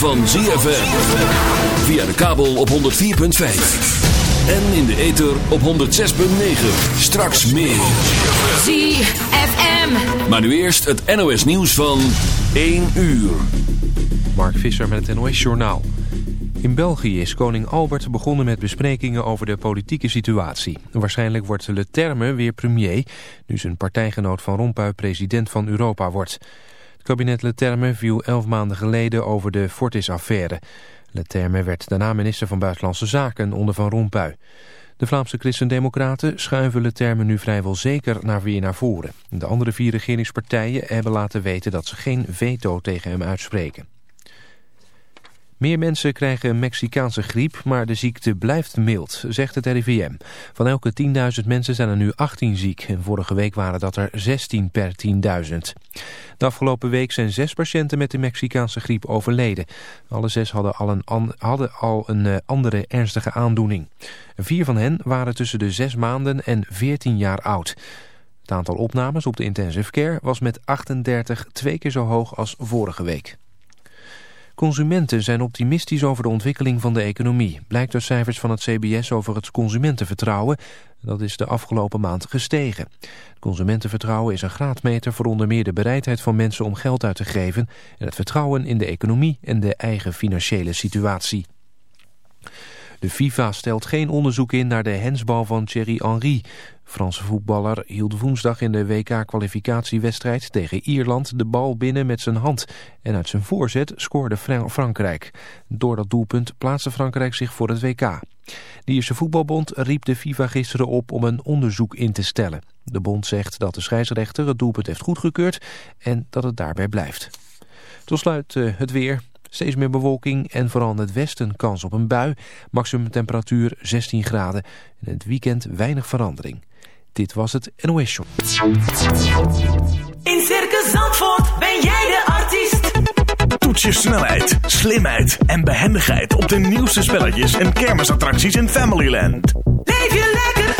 van ZFM. Via de kabel op 104.5. En in de ether op 106.9. Straks meer. ZFM. Maar nu eerst het NOS nieuws van 1 uur. Mark Visser met het NOS Journaal. In België is koning Albert begonnen met besprekingen over de politieke situatie. Waarschijnlijk wordt Le Terme weer premier, nu zijn partijgenoot Van Rompuy president van Europa wordt. Het kabinet Le Terme viel elf maanden geleden over de Fortis-affaire. Le Terme werd daarna minister van Buitenlandse Zaken onder Van Rompuy. De Vlaamse Christen-Democraten schuiven Le Terme nu vrijwel zeker naar weer naar voren. De andere vier regeringspartijen hebben laten weten dat ze geen veto tegen hem uitspreken. Meer mensen krijgen Mexicaanse griep, maar de ziekte blijft mild, zegt het RIVM. Van elke 10.000 mensen zijn er nu 18 ziek en vorige week waren dat er 16 per 10.000. De afgelopen week zijn zes patiënten met de Mexicaanse griep overleden. Alle zes hadden al een, hadden al een uh, andere ernstige aandoening. Vier van hen waren tussen de 6 maanden en 14 jaar oud. Het aantal opnames op de intensive care was met 38 twee keer zo hoog als vorige week. Consumenten zijn optimistisch over de ontwikkeling van de economie. Blijkt uit cijfers van het CBS over het consumentenvertrouwen. Dat is de afgelopen maand gestegen. Het consumentenvertrouwen is een graadmeter voor onder meer de bereidheid van mensen om geld uit te geven... en het vertrouwen in de economie en de eigen financiële situatie. De FIFA stelt geen onderzoek in naar de hensbal van Thierry Henry. Franse voetballer hield woensdag in de WK-kwalificatiewedstrijd tegen Ierland de bal binnen met zijn hand. En uit zijn voorzet scoorde Frankrijk. Door dat doelpunt plaatste Frankrijk zich voor het WK. De Ierse voetbalbond riep de FIFA gisteren op om een onderzoek in te stellen. De bond zegt dat de scheidsrechter het doelpunt heeft goedgekeurd en dat het daarbij blijft. Tot sluit uh, het weer. Steeds meer bewolking en vooral in het westen kans op een bui. Maximum temperatuur 16 graden. En het weekend weinig verandering. Dit was het NOS Show. In Circus Zandvoort ben jij de artiest. Toets je snelheid, slimheid en behendigheid op de nieuwste spelletjes en kermisattracties in Familyland. Leef je lekker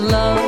love.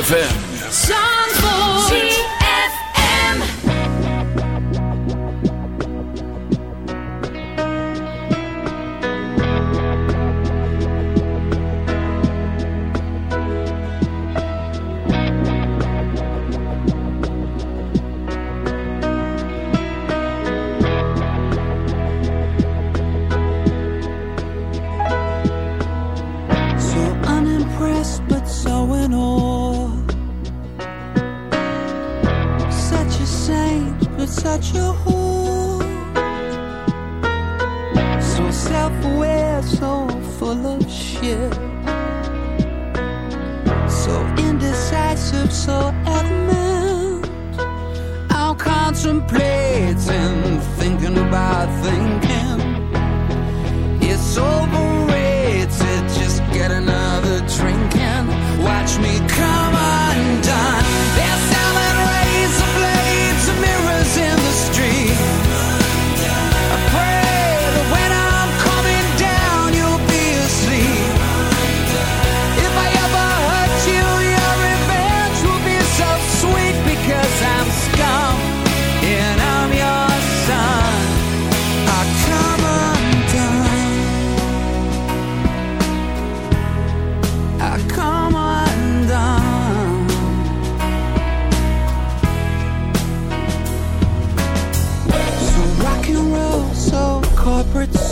ZFM.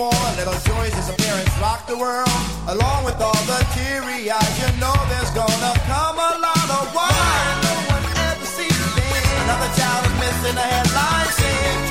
for a little Joy's disappearance rocked the world. Along with all the teary eyes, you know there's gonna come a lot of why. No one ever sees. Another child is missing a headline saying.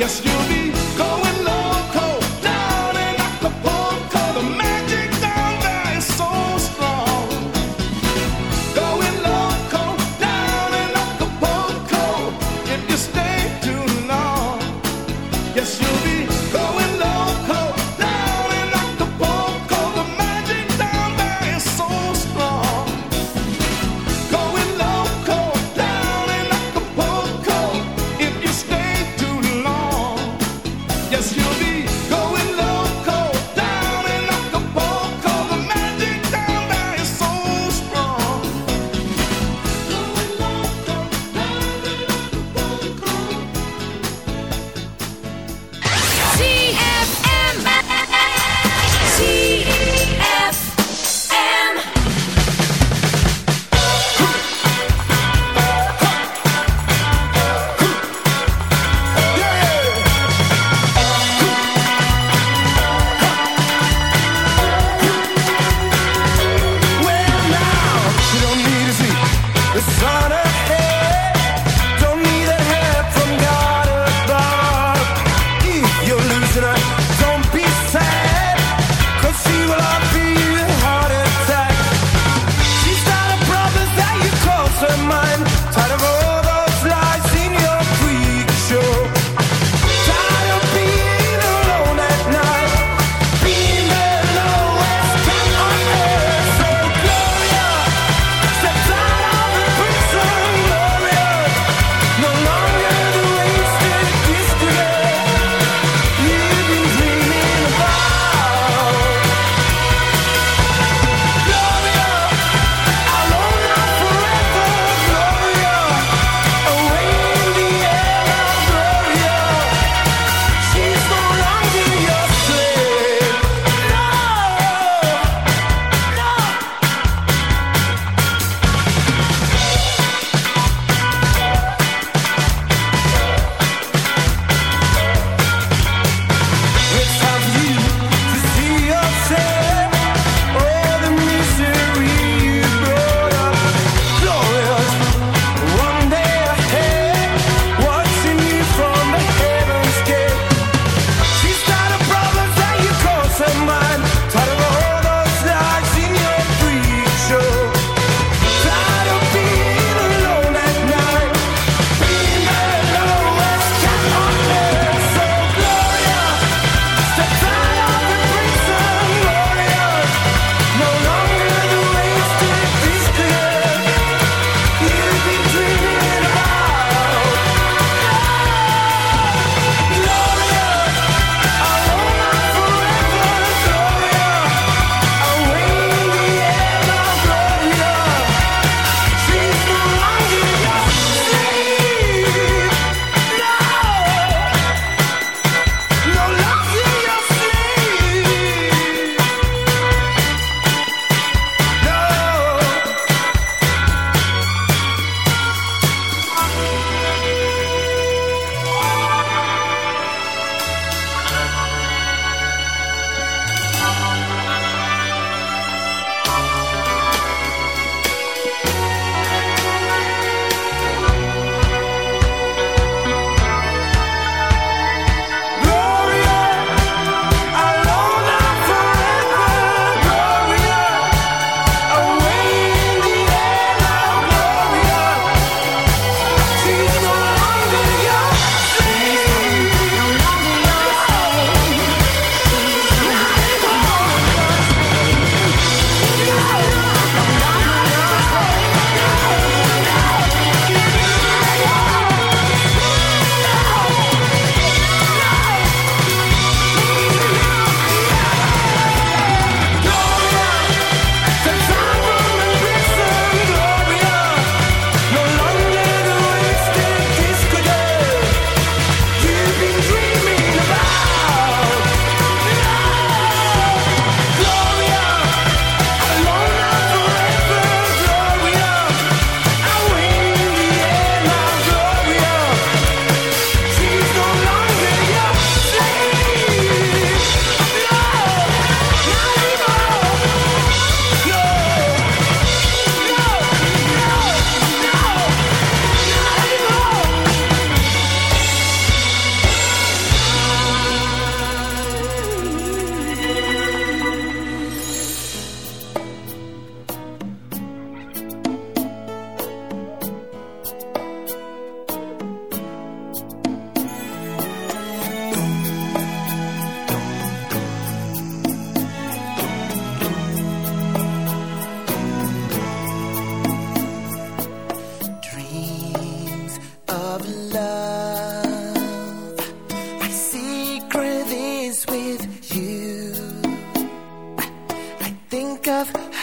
yes you'll be.